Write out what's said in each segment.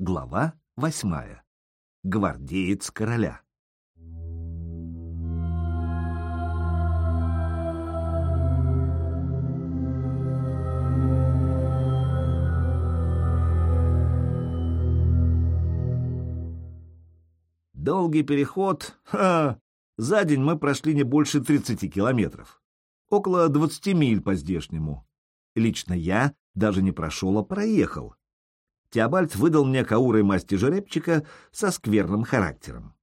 Глава восьмая. Гвардеец короля. Долгий переход. Ха! За день мы прошли не больше 30 километров. Около 20 миль по-здешнему. Лично я даже не прошел, а проехал. Теобальд выдал мне каурой масти жеребчика со скверным характером.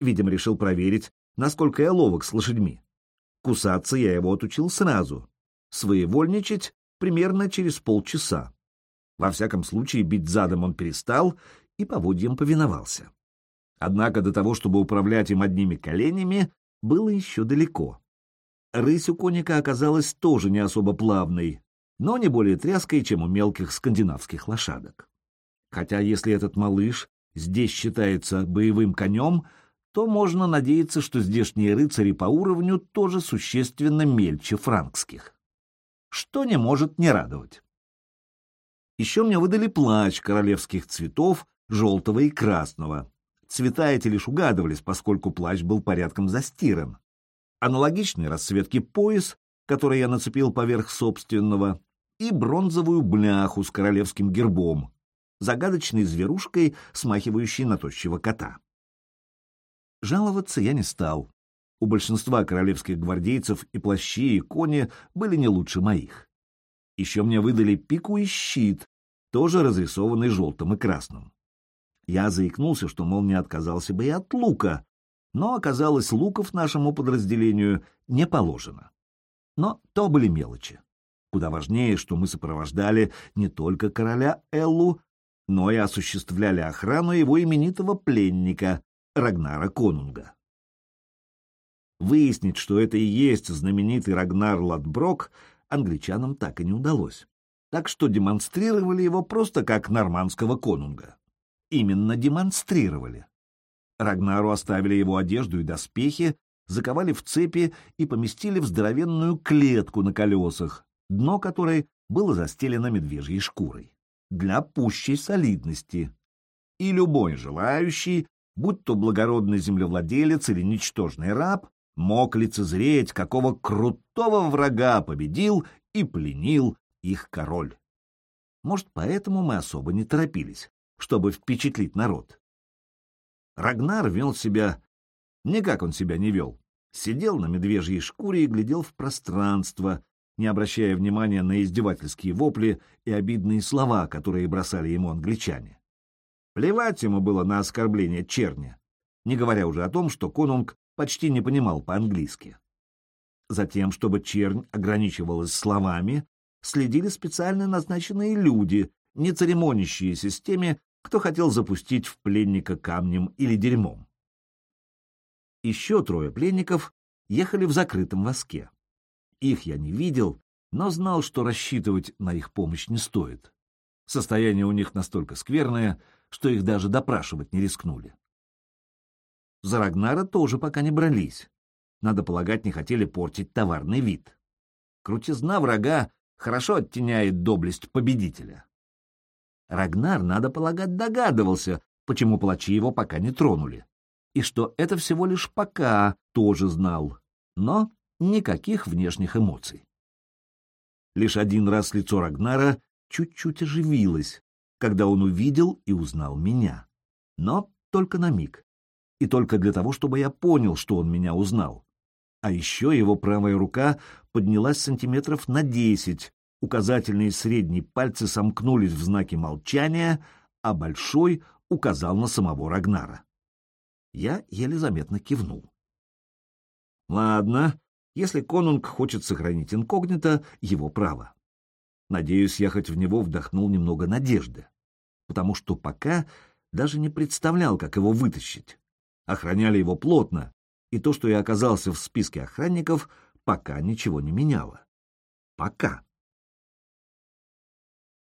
Видимо, решил проверить, насколько я ловок с лошадьми. Кусаться я его отучил сразу. Своевольничать примерно через полчаса. Во всяком случае, бить задом он перестал и поводьям повиновался. Однако до того, чтобы управлять им одними коленями, было еще далеко. Рысь у коника оказалась тоже не особо плавной, но не более тряской, чем у мелких скандинавских лошадок. Хотя если этот малыш здесь считается боевым конем, то можно надеяться, что здешние рыцари по уровню тоже существенно мельче франкских. Что не может не радовать. Еще мне выдали плащ королевских цветов, желтого и красного. Цвета эти лишь угадывались, поскольку плащ был порядком застиран. Аналогичный расцветки пояс, который я нацепил поверх собственного, и бронзовую бляху с королевским гербом, загадочной зверушкой, смахивающей на тощего кота. Жаловаться я не стал. У большинства королевских гвардейцев и плащи, и кони были не лучше моих. Еще мне выдали пику и щит, тоже разрисованный желтым и красным. Я заикнулся, что, мол, не отказался бы и от лука, но оказалось, луков нашему подразделению не положено. Но то были мелочи. Куда важнее, что мы сопровождали не только короля Эллу, но и осуществляли охрану его именитого пленника Рагнара Конунга. Выяснить, что это и есть знаменитый Рагнар Ладброк, англичанам так и не удалось, так что демонстрировали его просто как нормандского конунга. Именно демонстрировали. Рагнару оставили его одежду и доспехи, заковали в цепи и поместили в здоровенную клетку на колесах, дно которой было застелено медвежьей шкурой для пущей солидности. И любой желающий, будь то благородный землевладелец или ничтожный раб, мог лицезреть, какого крутого врага победил и пленил их король. Может, поэтому мы особо не торопились, чтобы впечатлить народ. Рагнар вел себя... Никак он себя не вел. Сидел на медвежьей шкуре и глядел в пространство, не обращая внимания на издевательские вопли и обидные слова, которые бросали ему англичане. Плевать ему было на оскорбление черни, не говоря уже о том, что конунг почти не понимал по-английски. Затем, чтобы чернь ограничивалась словами, следили специально назначенные люди, не церемонящиеся с теми, кто хотел запустить в пленника камнем или дерьмом. Еще трое пленников ехали в закрытом воске. Их я не видел, но знал, что рассчитывать на их помощь не стоит. Состояние у них настолько скверное, что их даже допрашивать не рискнули. За Рагнара тоже пока не брались. Надо полагать, не хотели портить товарный вид. Крутизна врага хорошо оттеняет доблесть победителя. Рагнар, надо полагать, догадывался, почему палачи его пока не тронули, и что это всего лишь пока тоже знал, но никаких внешних эмоций. Лишь один раз лицо Рагнара чуть-чуть оживилось, когда он увидел и узнал меня. Но только на миг. И только для того, чтобы я понял, что он меня узнал. А еще его правая рука поднялась сантиметров на десять, указательные и средние пальцы сомкнулись в знаке молчания, а большой указал на самого Рагнара. Я еле заметно кивнул. «Ладно, если конунг хочет сохранить инкогнито, его право. Надеюсь, я хоть в него вдохнул немного надежды, потому что пока даже не представлял, как его вытащить. Охраняли его плотно, и то, что я оказался в списке охранников, пока ничего не меняло. Пока.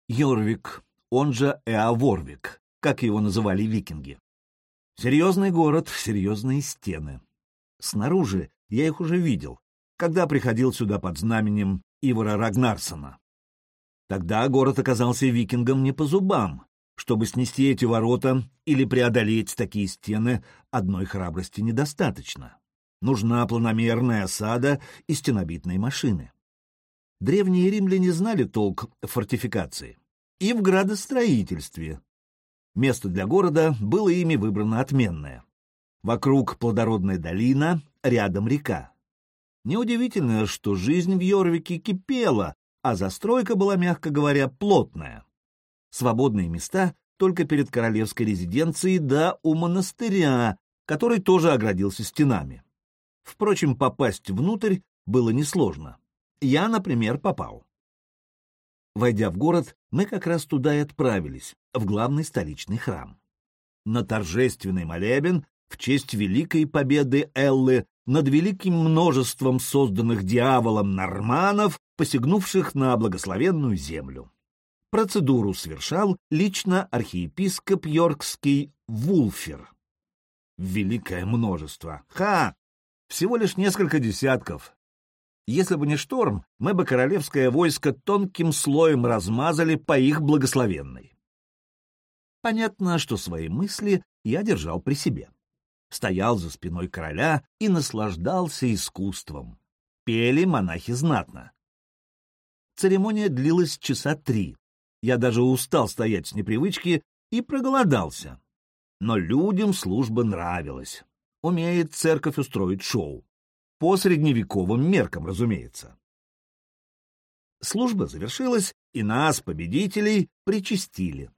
Йорвик, он же Эаворвик, как его называли викинги. Серьезный город, серьезные стены. Снаружи я их уже видел, когда приходил сюда под знаменем Ивара Рагнарсона. Тогда город оказался викингам не по зубам, Чтобы снести эти ворота или преодолеть такие стены, одной храбрости недостаточно. Нужна планомерная осада и стенобитные машины. Древние римляне знали толк в фортификации и в градостроительстве. Место для города было ими выбрано отменное. Вокруг плодородная долина, рядом река. Неудивительно, что жизнь в Йорвике кипела, а застройка была, мягко говоря, плотная. Свободные места только перед королевской резиденцией да у монастыря, который тоже оградился стенами. Впрочем, попасть внутрь было несложно. Я, например, попал. Войдя в город, мы как раз туда и отправились, в главный столичный храм. На торжественный молебен в честь великой победы Эллы над великим множеством созданных дьяволом норманов, посягнувших на благословенную землю. Процедуру совершал лично архиепископ Йоркский Вулфер. Великое множество. Ха! Всего лишь несколько десятков. Если бы не шторм, мы бы королевское войско тонким слоем размазали по их благословенной. Понятно, что свои мысли я держал при себе стоял за спиной короля и наслаждался искусством. Пели монахи знатно. Церемония длилась часа три. Я даже устал стоять с непривычки и проголодался. Но людям служба нравилась. Умеет церковь устроить шоу. По средневековым меркам, разумеется. Служба завершилась, и нас, победителей, причастили.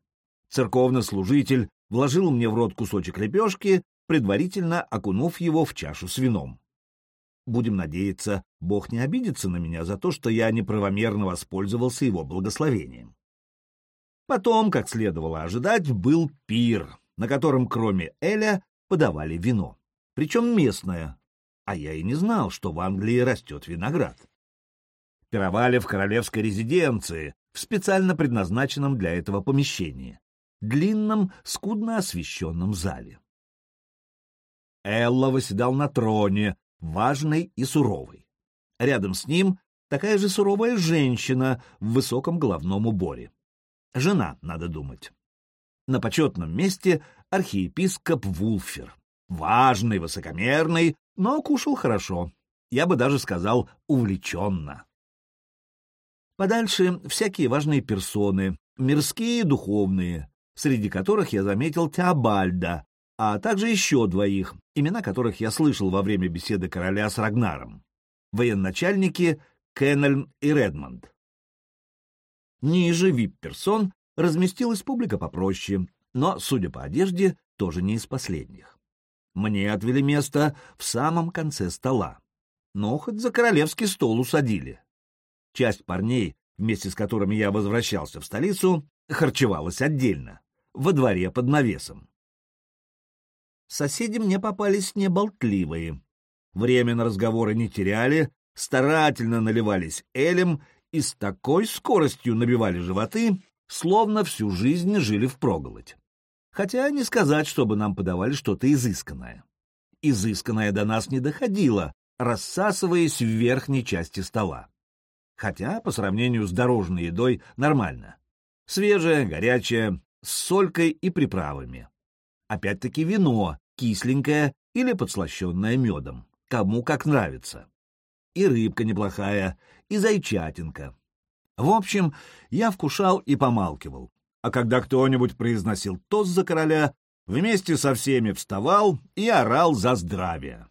Церковный служитель вложил мне в рот кусочек лепешки предварительно окунув его в чашу с вином. Будем надеяться, Бог не обидится на меня за то, что я неправомерно воспользовался его благословением. Потом, как следовало ожидать, был пир, на котором кроме Эля подавали вино, причем местное, а я и не знал, что в Англии растет виноград. Пировали в королевской резиденции, в специально предназначенном для этого помещении, длинном, скудно освещенном зале. Элла восседал на троне, важный и суровый. Рядом с ним такая же суровая женщина в высоком головном уборе. Жена, надо думать. На почетном месте архиепископ Вулфер. Важный, высокомерный, но кушал хорошо. Я бы даже сказал, увлеченно. Подальше всякие важные персоны, мирские и духовные, среди которых я заметил Теобальда, а также еще двоих, имена которых я слышал во время беседы короля с Рагнаром. Военачальники Кеннельн и Редмонд. Ниже вип-персон разместилась публика попроще, но, судя по одежде, тоже не из последних. Мне отвели место в самом конце стола, но хоть за королевский стол усадили. Часть парней, вместе с которыми я возвращался в столицу, харчевалась отдельно, во дворе под навесом. Соседи мне попались неболтливые. Время на разговоры не теряли, старательно наливались элем и с такой скоростью набивали животы, словно всю жизнь жили впроголодь. Хотя не сказать, чтобы нам подавали что-то изысканное. Изысканное до нас не доходило, рассасываясь в верхней части стола. Хотя, по сравнению с дорожной едой, нормально. Свежее, горячее, с солькой и приправами. Опять-таки вино, кисленькое или подслащенное медом, кому как нравится. И рыбка неплохая, и зайчатинка. В общем, я вкушал и помалкивал, а когда кто-нибудь произносил тост за короля, вместе со всеми вставал и орал за здравие.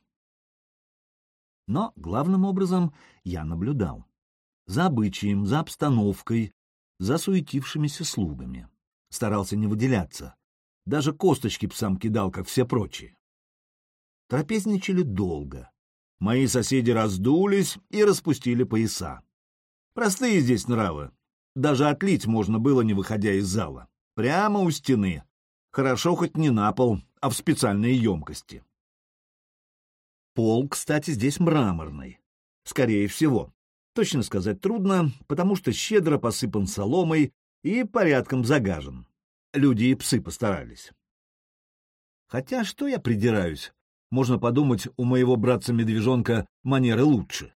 Но главным образом я наблюдал. За обычаем, за обстановкой, за суетившимися слугами. Старался не выделяться, даже косточки псам кидал, как все прочие. Трапезничали долго. Мои соседи раздулись и распустили пояса. Простые здесь нравы. Даже отлить можно было, не выходя из зала. Прямо у стены. Хорошо хоть не на пол, а в специальной емкости. Пол, кстати, здесь мраморный. Скорее всего. Точно сказать трудно, потому что щедро посыпан соломой и порядком загажен. Люди и псы постарались. Хотя что я придираюсь? Можно подумать, у моего братца-медвежонка манеры лучше.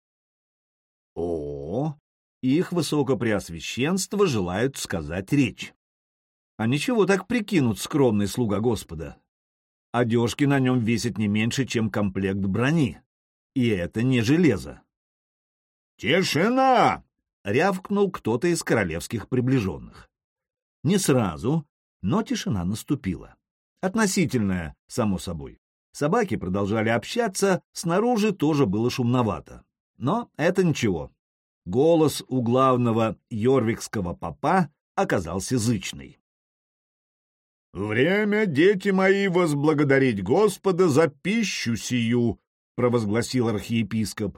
О, их высокопреосвященство желают сказать речь. А ничего так прикинут скромный слуга Господа. Одежки на нем весят не меньше, чем комплект брони. И это не железо. «Тишина!» — рявкнул кто-то из королевских приближенных. Не сразу, но тишина наступила. Относительная, само собой. Собаки продолжали общаться, снаружи тоже было шумновато. Но это ничего. Голос у главного йорвикского попа оказался зычный. «Время, дети мои, возблагодарить Господа за пищу сию!» — провозгласил архиепископ.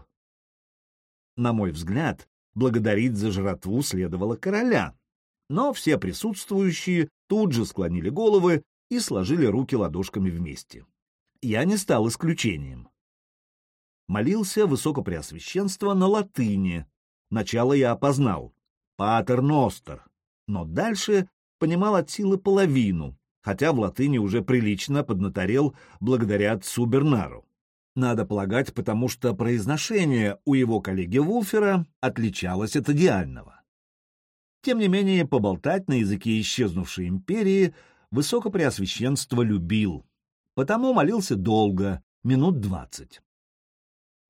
На мой взгляд, благодарить за жратву следовало короля, но все присутствующие тут же склонили головы и сложили руки ладошками вместе. Я не стал исключением. Молился Высокопреосвященство на латыни. Начало я опознал — «Патер Ностер», но дальше понимал от силы половину, хотя в латыни уже прилично поднаторел благодаря отцу Бернару. Надо полагать, потому что произношение у его коллеги Вулфера отличалось от идеального. Тем не менее, поболтать на языке исчезнувшей империи Высокопреосвященство любил, потому молился долго, минут двадцать.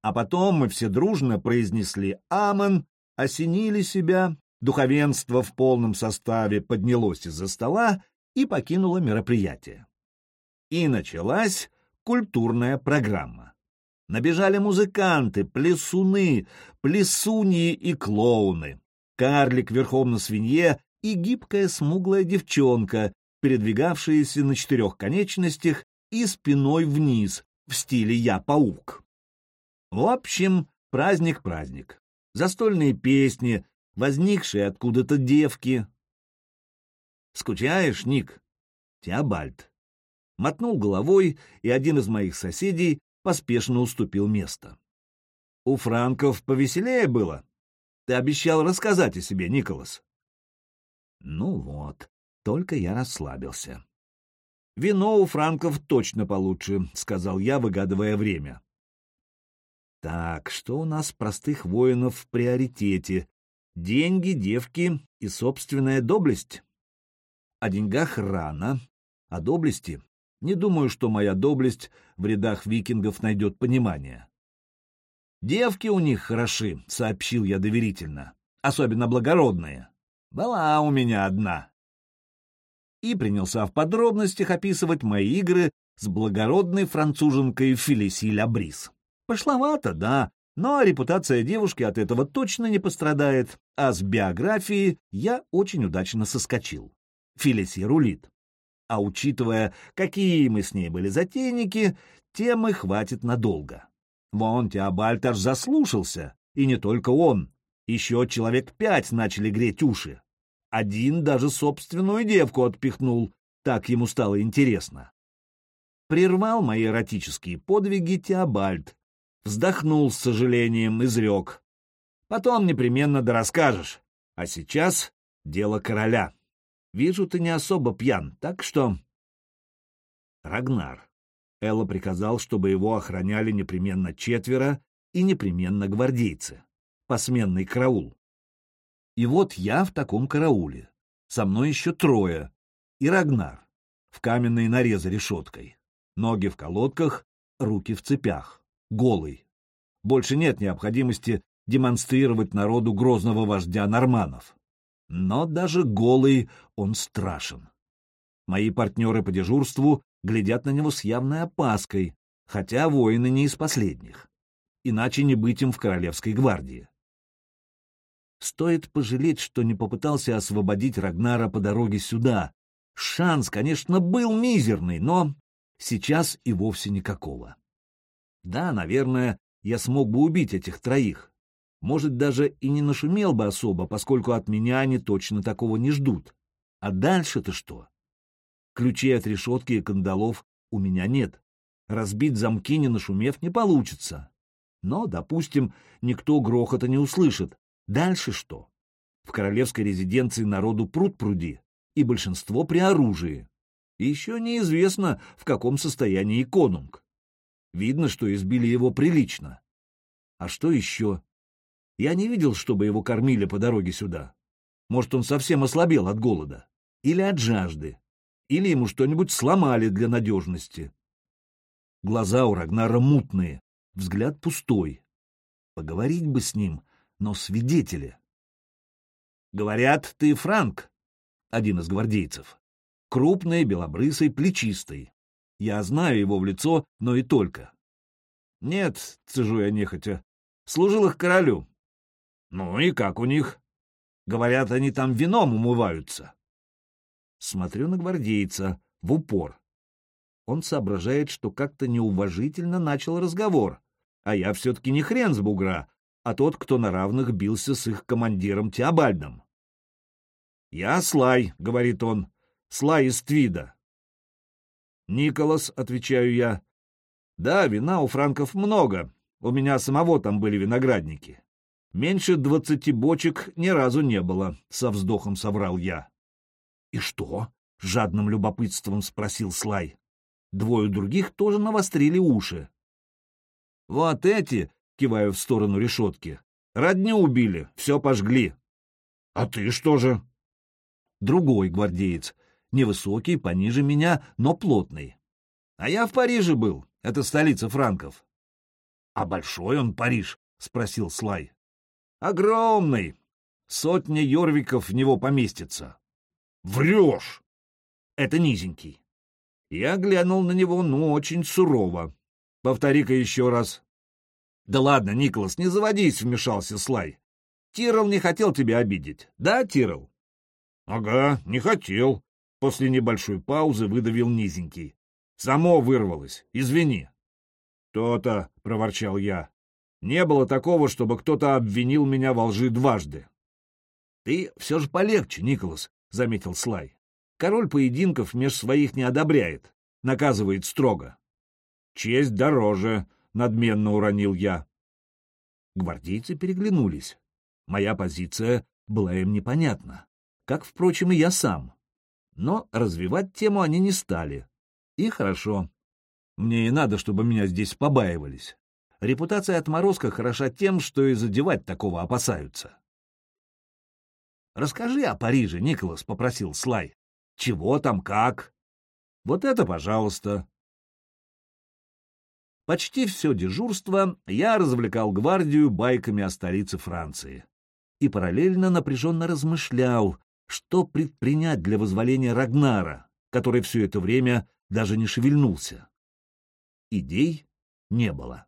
А потом мы все дружно произнесли «Амен», осенили себя, духовенство в полном составе поднялось из-за стола и покинула мероприятие. И началась культурная программа. Набежали музыканты, плясуны, плясуньи и клоуны, карлик верхом на свинье и гибкая смуглая девчонка, передвигавшаяся на четырех конечностях и спиной вниз в стиле «Я-паук». В общем, праздник-праздник. Застольные песни, возникшие откуда-то девки, «Скучаешь, Ник?» Теобальд. Мотнул головой, и один из моих соседей поспешно уступил место. «У франков повеселее было. Ты обещал рассказать о себе, Николас». Ну вот, только я расслабился. «Вино у франков точно получше», — сказал я, выгадывая время. «Так, что у нас простых воинов в приоритете? Деньги, девки и собственная доблесть?» О деньгах рано, о доблести не думаю, что моя доблесть в рядах викингов найдет понимание. «Девки у них хороши», — сообщил я доверительно, — «особенно благородные. Была у меня одна». И принялся в подробностях описывать мои игры с благородной француженкой Фелиси Лабрис. Пошловато, да, но репутация девушки от этого точно не пострадает, а с биографией я очень удачно соскочил. Филиси рулит. А учитывая, какие мы с ней были затейники, темы хватит надолго. Вон Теобальд аж заслушался, и не только он. Еще человек пять начали греть уши. Один даже собственную девку отпихнул, так ему стало интересно. Прервал мои эротические подвиги Теобальд, вздохнул с сожалением, изрек. Потом непременно дорасскажешь, а сейчас дело короля. Вижу, ты не особо пьян, так что...» Рагнар. Элла приказал, чтобы его охраняли непременно четверо и непременно гвардейцы. Посменный караул. И вот я в таком карауле. Со мной еще трое. И Рагнар. В каменной нарезе решеткой. Ноги в колодках, руки в цепях. Голый. Больше нет необходимости демонстрировать народу грозного вождя норманов но даже голый он страшен. Мои партнеры по дежурству глядят на него с явной опаской, хотя воины не из последних. Иначе не быть им в Королевской гвардии. Стоит пожалеть, что не попытался освободить Рагнара по дороге сюда. Шанс, конечно, был мизерный, но сейчас и вовсе никакого. Да, наверное, я смог бы убить этих троих, может, даже и не нашумел бы особо, поскольку от меня они точно такого не ждут. А дальше-то что? Ключей от решетки и кандалов у меня нет. Разбить замки, не нашумев, не получится. Но, допустим, никто грохота не услышит. Дальше что? В королевской резиденции народу пруд пруди, и большинство при оружии. Еще неизвестно, в каком состоянии конунг. Видно, что избили его прилично. А что еще? Я не видел, чтобы его кормили по дороге сюда. Может, он совсем ослабел от голода. или от жажды, или ему что-нибудь сломали для надежности. Глаза у Рагнара мутные, взгляд пустой. Поговорить бы с ним, но свидетели. «Говорят, ты Франк», — один из гвардейцев. Крупный, белобрысый, плечистый. Я знаю его в лицо, но и только. «Нет», — цежу я нехотя, — «служил их королю». «Ну и как у них?» «Говорят, они там вином умываются». Смотрю на гвардейца, в упор. Он соображает, что как-то неуважительно начал разговор, а я все-таки не хрен с бугра, а тот, кто на равных бился с их командиром Теобальдом. «Я Слай», — говорит он, — «Слай из Твида». «Николас», — отвечаю я. «Да, вина у франков много, у меня самого там были виноградники. Меньше двадцати бочек ни разу не было», — со вздохом соврал я. «И что?» — жадным любопытством спросил Слай. Двое других тоже навострили уши. «Вот эти!» — киваю в сторону решетки. «Родню убили, все пожгли». «А ты что же?» Другой гвардеец, невысокий, пониже меня, но плотный. «А я в Париже был, это столица франков». «А большой он Париж?» — спросил Слай. «Огромный. Сотня Йорвиков в него поместится». Врешь! Это низенький. Я глянул на него, ну, очень сурово. Повтори-ка еще раз. Да ладно, Николас, не заводись, вмешался Слай. Тирл не хотел тебя обидеть. Да, Тирл? Ага, не хотел. После небольшой паузы выдавил низенький. Само вырвалось. Извини. То-то, проворчал я. Не было такого, чтобы кто-то обвинил меня во лжи дважды. Ты все же полегче, Николас, — заметил Слай. «Король поединков меж своих не одобряет, наказывает строго». «Честь дороже», — надменно уронил я. Гвардейцы переглянулись. Моя позиция была им непонятна, как, впрочем, и я сам. Но развивать тему они не стали. И хорошо. Мне и надо, чтобы меня здесь побаивались. Репутация отморозка хороша тем, что и задевать такого опасаются. «Расскажи о Париже, Николас», — попросил Слай. «Чего там, как?» «Вот это, пожалуйста». Почти все дежурство я развлекал гвардию байками о столице Франции и параллельно напряженно размышлял, что предпринять для возволения Рагнара, который все это время даже не шевельнулся. Идей не было.